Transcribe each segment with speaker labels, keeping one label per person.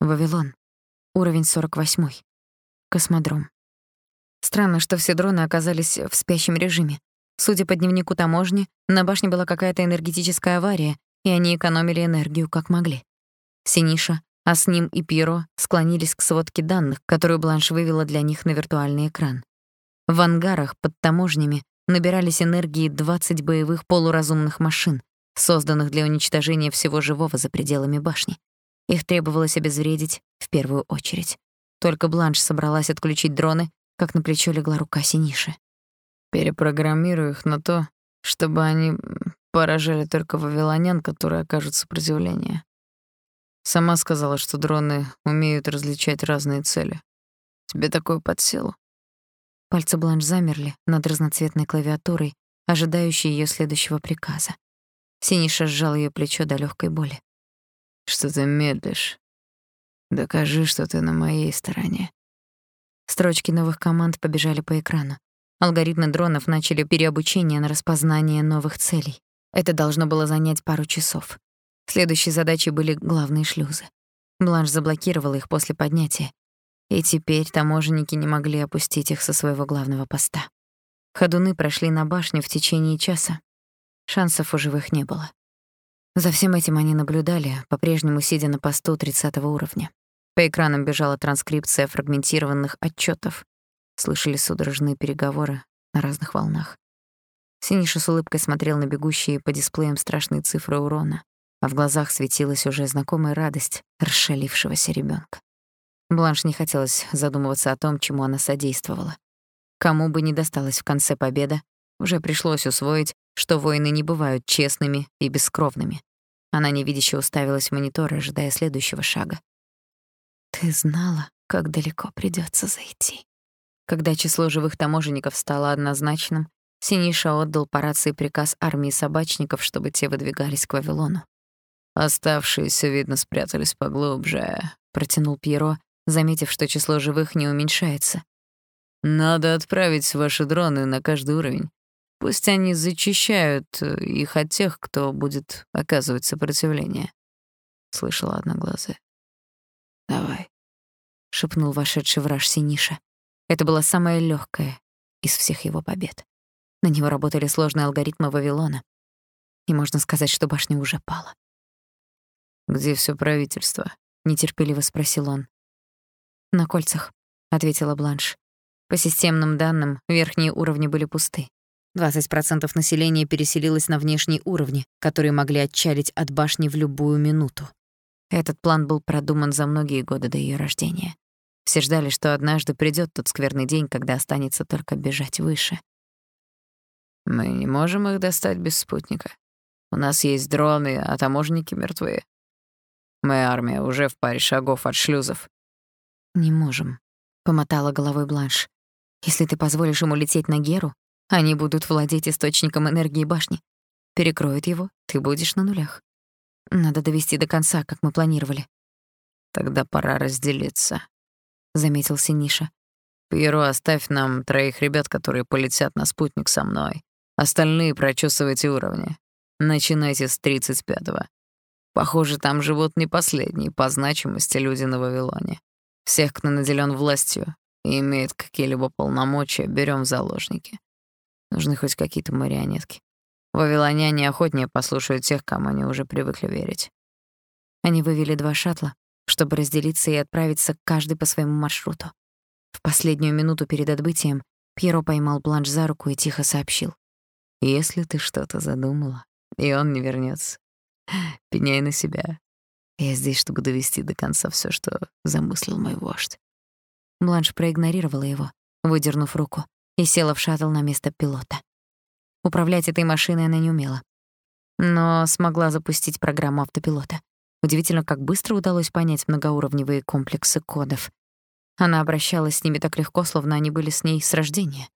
Speaker 1: Вавилон. Уровень 48. Космодром. Странно, что все дроны оказались в спящем режиме. Судя по дневнику таможни, на башне была какая-то энергетическая авария, и они экономили энергию как могли. Синиша, а с ним и Пиро склонились к сводке данных, которую Бланш вывела для них на виртуальный экран. В ангарах под таможнями набирались энергии 20 боевых полуразумных машин, созданных для уничтожения всего живого за пределами башни. Их требовалось обезвредить в первую очередь. Только Бланш собралась отключить дроны, как на плечо легла рука Синиши.
Speaker 2: «Перепрограммирую их на то, чтобы они поражали только вавилонян, которые окажут сопротивление. Сама сказала, что дроны умеют различать разные цели. Тебе такое под силу?»
Speaker 1: Пальцы Бланш замерли над разноцветной клавиатурой, ожидающей ее следующего приказа. Синиша сжал ее плечо до легкой боли.
Speaker 2: «Что ты медлишь? Докажи, что ты на моей стороне».
Speaker 1: Строчки новых команд побежали по экрану. Алгоритмы дронов начали переобучение на распознание новых целей. Это должно было занять пару часов. Следующей задачей были главные шлюзы. Бланш заблокировала их после поднятия, и теперь таможенники не могли опустить их со своего главного поста. Ходуны прошли на башню в течение часа. Шансов у живых не было. За всем этим они наблюдали, по-прежнему сидя на посту 30 уровня. По экранам бежала транскрипция фрагментированных отчетов. Слышали судорожные переговоры на разных волнах. Синиша с улыбкой смотрел на бегущие по дисплеям страшные цифры урона а в глазах светилась уже знакомая радость расшалившегося ребенка. Бланш не хотелось задумываться о том, чему она содействовала. Кому бы ни досталась в конце победа, уже пришлось усвоить, что войны не бывают честными и бескровными. Она невидяще уставилась в монитор, ожидая следующего шага. «Ты знала, как далеко придется зайти». Когда число живых таможенников стало однозначным, Синиша отдал по рации приказ армии собачников, чтобы те выдвигались к Вавилону.
Speaker 2: Оставшиеся, видно, спрятались поглубже,
Speaker 1: протянул Пьеро, заметив, что число живых не уменьшается.
Speaker 2: Надо отправить ваши дроны на каждый уровень. Пусть они зачищают э, их от тех, кто будет оказывать сопротивление. Слышала одноглазая. Давай,
Speaker 1: шепнул вошедший враж Синиша. Это была самая легкая из всех его побед. На него работали сложные алгоритмы Вавилона. И можно сказать, что башня уже пала.
Speaker 2: «Где все правительство?»
Speaker 1: — нетерпеливо спросил он. «На кольцах», — ответила Бланш. По системным данным, верхние уровни были пусты. 20% населения переселилось на внешние уровни, которые могли отчалить от башни в любую минуту. Этот план был продуман за многие годы до ее рождения. Все ждали, что однажды придет тот скверный день, когда останется только бежать выше.
Speaker 2: «Мы не можем их достать без спутника. У нас есть дроны, а таможенники мертвы. Моя армия уже в паре шагов от шлюзов.
Speaker 1: Не можем, помотала головой Бланш. Если ты позволишь ему лететь на Геру, они будут владеть источником энергии башни. Перекроют его, ты будешь на нулях. Надо довести до конца, как мы планировали.
Speaker 2: Тогда пора разделиться,
Speaker 1: заметил Синиша.
Speaker 2: Пьеро, оставь нам троих ребят, которые полетят на спутник со мной. Остальные прочесывайте уровни. Начинайте с тридцать пятого. Похоже, там живут не последние по значимости люди на Вавилоне. Всех, кто наделен властью и имеет какие-либо полномочия, берем в заложники. Нужны хоть какие-то марионетки. Вавилоняне охотнее послушают тех, кому они уже привыкли верить.
Speaker 1: Они вывели два шаттла, чтобы разделиться и отправиться каждый по своему маршруту. В последнюю минуту перед отбытием Пьеро поймал Бланш за руку и тихо сообщил.
Speaker 2: «Если ты что-то задумала, и он не вернется, Пеняй на себя. Я здесь, чтобы довести до конца все, что замыслил мой вождь.
Speaker 1: Бланш проигнорировала его, выдернув руку, и села в шаттл на место пилота. Управлять этой машиной она не умела, но смогла запустить программу автопилота. Удивительно, как быстро удалось понять многоуровневые комплексы кодов. Она обращалась с ними так легко, словно они были с ней с рождения.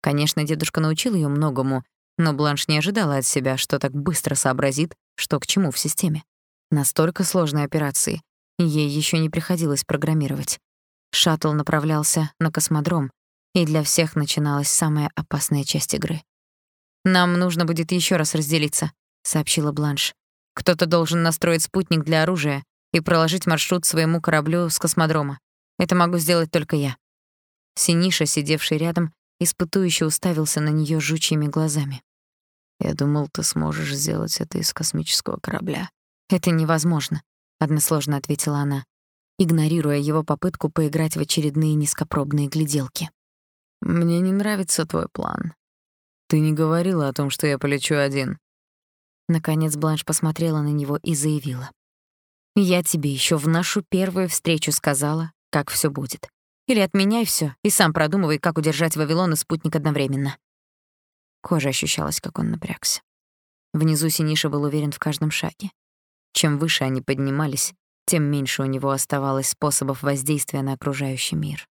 Speaker 1: Конечно, дедушка научил ее многому, но Бланш не ожидала от себя, что так быстро сообразит, что к чему в системе. Настолько сложной операции ей еще не приходилось программировать. Шаттл направлялся на космодром, и для всех начиналась самая опасная часть игры. «Нам нужно будет еще раз разделиться», — сообщила Бланш. «Кто-то должен настроить спутник для оружия и проложить маршрут своему кораблю с космодрома. Это могу сделать только я. Синиша, сидевший рядом, испытующе уставился на неё жучьими глазами.
Speaker 2: Я думал, ты сможешь сделать это из космического корабля.
Speaker 1: Это невозможно, односложно ответила она, игнорируя его попытку поиграть в очередные низкопробные гляделки.
Speaker 2: Мне не нравится твой план. Ты не говорила о том, что я полечу один.
Speaker 1: Наконец Бланш посмотрела на него и заявила: "Я тебе ещё в нашу первую встречу сказала, как всё будет. Или отменяй всё и сам продумывай, как удержать Вавилон и спутник одновременно". Кожа ощущалась, как он напрягся. Внизу Синиша был уверен в каждом шаге. Чем выше они поднимались, тем меньше у него оставалось способов воздействия на окружающий мир.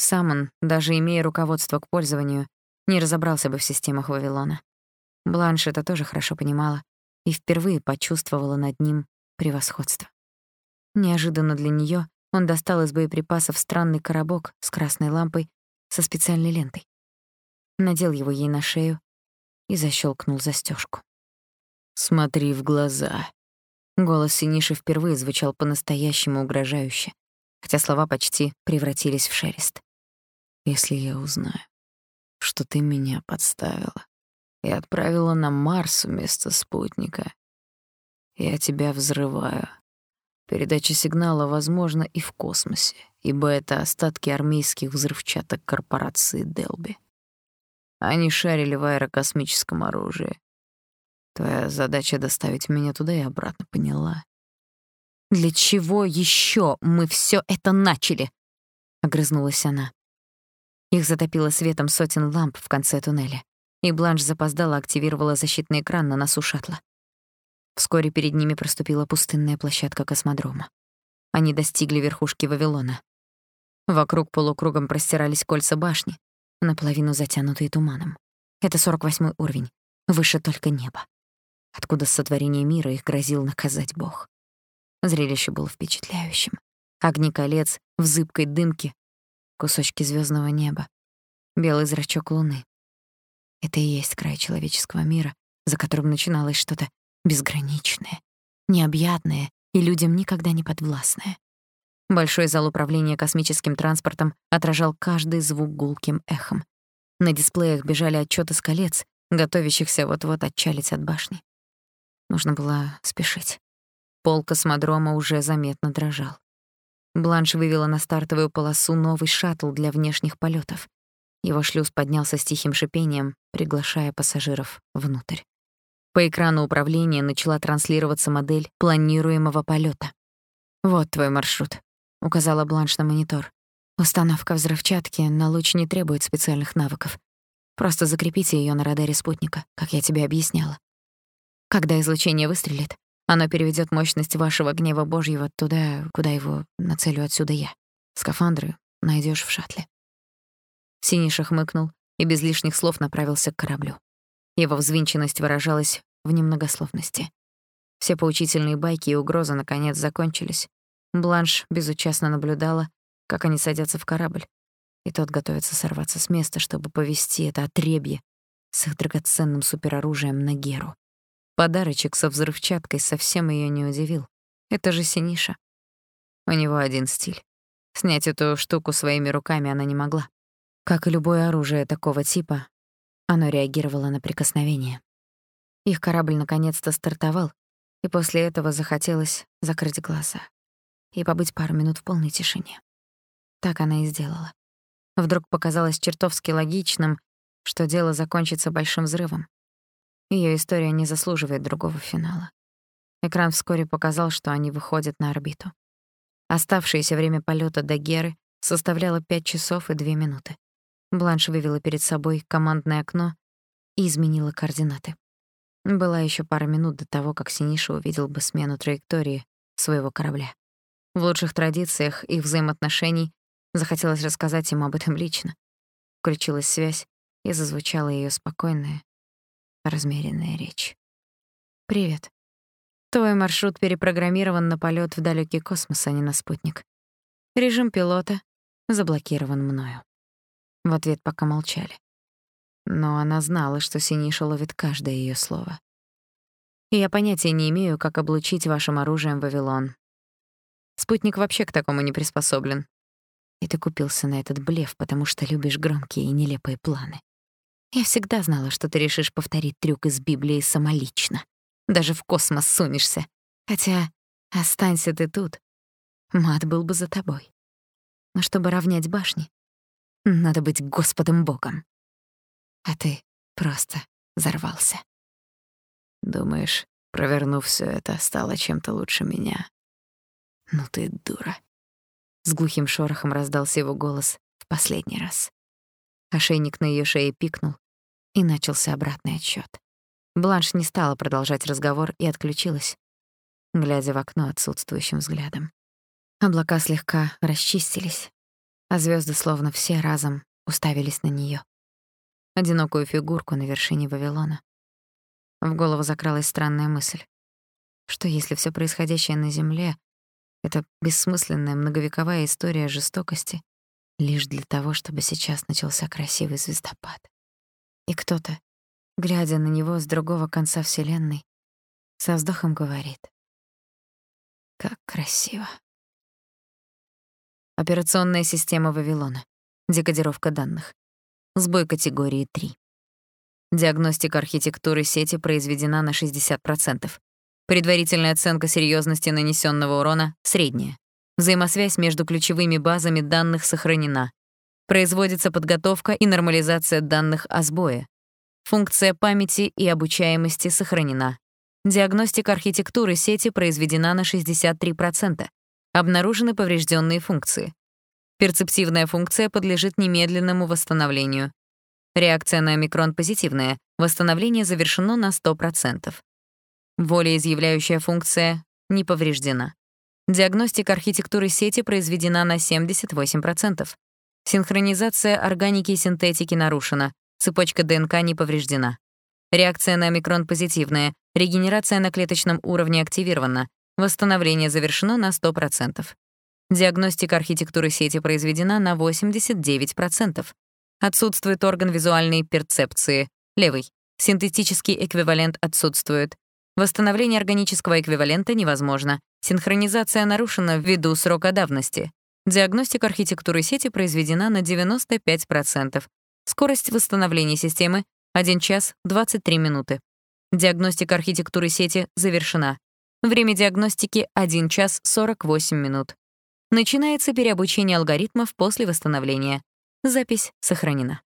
Speaker 1: Сам он, даже имея руководство к пользованию, не разобрался бы в системах Вавилона. Бланш это тоже хорошо понимала и впервые почувствовала над ним превосходство. Неожиданно для неё он достал из боеприпасов странный коробок с красной лампой со специальной лентой надел его ей на шею и защелкнул застежку.
Speaker 2: «Смотри в глаза».
Speaker 1: Голос Синиши впервые звучал по-настоящему угрожающе, хотя слова почти превратились в шелест.
Speaker 2: «Если я узнаю, что ты меня подставила и отправила на Марс вместо спутника, я тебя взрываю. Передача сигнала возможна и в космосе, ибо это остатки армейских взрывчаток корпорации Делби. Они шарили в аэрокосмическом оружии. Твоя задача — доставить меня туда и обратно, поняла?
Speaker 1: «Для чего еще мы все это начали?» — огрызнулась она. Их затопило светом сотен ламп в конце туннеля, и Бланш запоздала активировала защитный экран на носу шаттла. Вскоре перед ними проступила пустынная площадка космодрома. Они достигли верхушки Вавилона. Вокруг полукругом простирались кольца башни, наполовину затянутые туманом. Это 48 уровень, выше только неба. Откуда с сотворения мира их грозил наказать Бог. Зрелище было впечатляющим. Огни колец в зыбкой дымке, кусочки звездного неба, белый зрачок луны. Это и есть край человеческого мира, за которым начиналось что-то безграничное, необъятное и людям никогда не подвластное. Большой зал управления космическим транспортом отражал каждый звук гулким эхом. На дисплеях бежали отчеты с колец, готовящихся вот-вот отчалить от башни. Нужно было спешить. Пол космодрома уже заметно дрожал. Бланш вывела на стартовую полосу новый шаттл для внешних полетов. Его шлюз поднялся с тихим шипением, приглашая пассажиров внутрь. По экрану управления начала транслироваться модель планируемого полета. «Вот твой маршрут», — указала Бланш на монитор. «Установка взрывчатки на луч не требует специальных навыков. Просто закрепите её на радаре спутника, как я тебе объясняла. Когда излучение выстрелит, оно переведёт мощность вашего гнева Божьего туда, куда его нацелю отсюда я. Скафандры найдёшь в шаттле». Синиша хмыкнул и без лишних слов направился к кораблю. Его взвинченность выражалась в немногословности. Все поучительные байки и угрозы наконец закончились, Бланш безучастно наблюдала, как они садятся в корабль, и тот готовится сорваться с места, чтобы повести это отребье с их драгоценным супероружием на Геру. Подарочек со взрывчаткой совсем её не удивил. Это же Синиша. У него один стиль. Снять эту штуку своими руками она не могла. Как и любое оружие такого типа, оно реагировало на прикосновение. Их корабль наконец-то стартовал, и после этого захотелось закрыть глаза и побыть пару минут в полной тишине. Так она и сделала. Вдруг показалось чертовски логичным, что дело закончится большим взрывом. Её история не заслуживает другого финала. Экран вскоре показал, что они выходят на орбиту. Оставшееся время полёта до Геры составляло 5 часов и 2 минуты. Бланш вывела перед собой командное окно и изменила координаты. Была ещё пара минут до того, как Синиша увидел бы смену траектории своего корабля. В лучших традициях их взаимоотношений захотелось рассказать им об этом лично. Включилась связь, и зазвучала её спокойная, размеренная речь. «Привет. Твой маршрут перепрограммирован на полёт в далёкий космос, а не на спутник. Режим пилота заблокирован мною». В ответ пока молчали. Но она знала, что Синиша ловит каждое её слово. «Я понятия не имею, как облучить вашим оружием Вавилон, Спутник вообще к такому не приспособлен. И ты купился на этот блеф, потому что любишь громкие и нелепые планы. Я всегда знала, что ты решишь повторить трюк из Библии самолично. Даже в космос сунешься. Хотя останься ты тут, мат был бы за тобой. Но чтобы равнять башни, надо быть Господом Богом. А ты просто взорвался.
Speaker 2: Думаешь, провернув все это, стало чем-то лучше меня?
Speaker 1: Ну ты дура. С глухим шорохом раздался его голос в последний раз. Ошейник на ее шее пикнул, и начался обратный отсчет. Бланш не стала продолжать разговор и отключилась, глядя в окно отсутствующим взглядом. Облака слегка расчистились, а звезды словно все разом уставились на нее. Одинокую фигурку на вершине Вавилона. В голову закралась странная мысль. Что если все происходящее на Земле — это бессмысленная многовековая история жестокости лишь для того, чтобы сейчас начался красивый звездопад? И кто-то, глядя на него с другого конца Вселенной, со вздохом говорит. Как красиво. Операционная система Вавилона. Декодировка данных. Сбой категории 3. Диагностика архитектуры сети произведена на 60%. Предварительная оценка серьезности нанесенного урона — средняя. Взаимосвязь между ключевыми базами данных сохранена. Производится подготовка и нормализация данных о сбое. Функция памяти и обучаемости сохранена. Диагностика архитектуры сети произведена на 63%. Обнаружены поврежденные функции. Перцептивная функция подлежит немедленному восстановлению. Реакция на микрон позитивная. Восстановление завершено на 100%. Волеизъявляющая функция не повреждена. Диагностика архитектуры сети произведена на 78%. Синхронизация органики и синтетики нарушена. Цепочка ДНК не повреждена. Реакция на микрон позитивная. Регенерация на клеточном уровне активирована. Восстановление завершено на 100%. Диагностика архитектуры сети произведена на 89%. Отсутствует орган визуальной перцепции. Левый. Синтетический эквивалент отсутствует. Восстановление органического эквивалента невозможно. Синхронизация нарушена ввиду срока давности. Диагностика архитектуры сети произведена на 95%. Скорость восстановления системы — 1 час 23 минуты. Диагностика архитектуры сети завершена. Время диагностики — 1 час 48 минут. Начинается переобучение алгоритмов после восстановления. Запись сохранена.